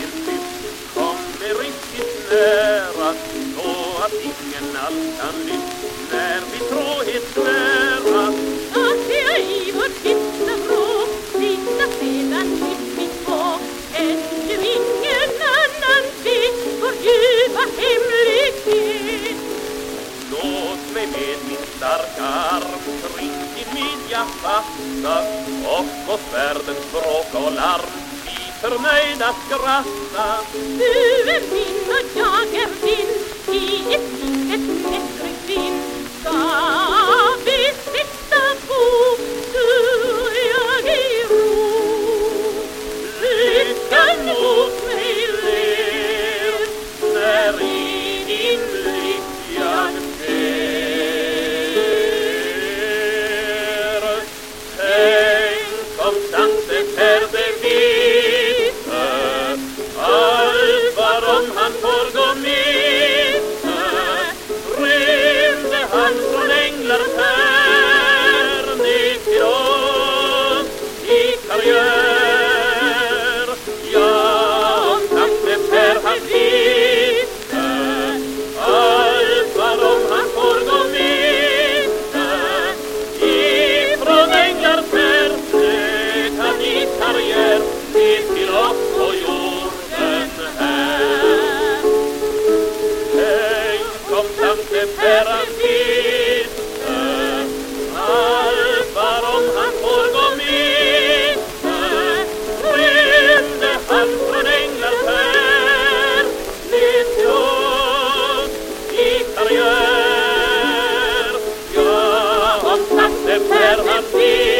Just dit kommer riktigt nära så att ingen alls kan lyft när vi tråhet svära. Att jag i vår sista vrå sitta sedan mitt i två ännu ingen annan vet vår djupa hemlighet. Låt mig med min starka arm kring din midja fasta och på svärdens bråk och larm vi förnöjda skratta Du är min och jag är din I ett litet nättryggsvin Ska vi sitta bo Du och jag i ro Lyckan mot Herr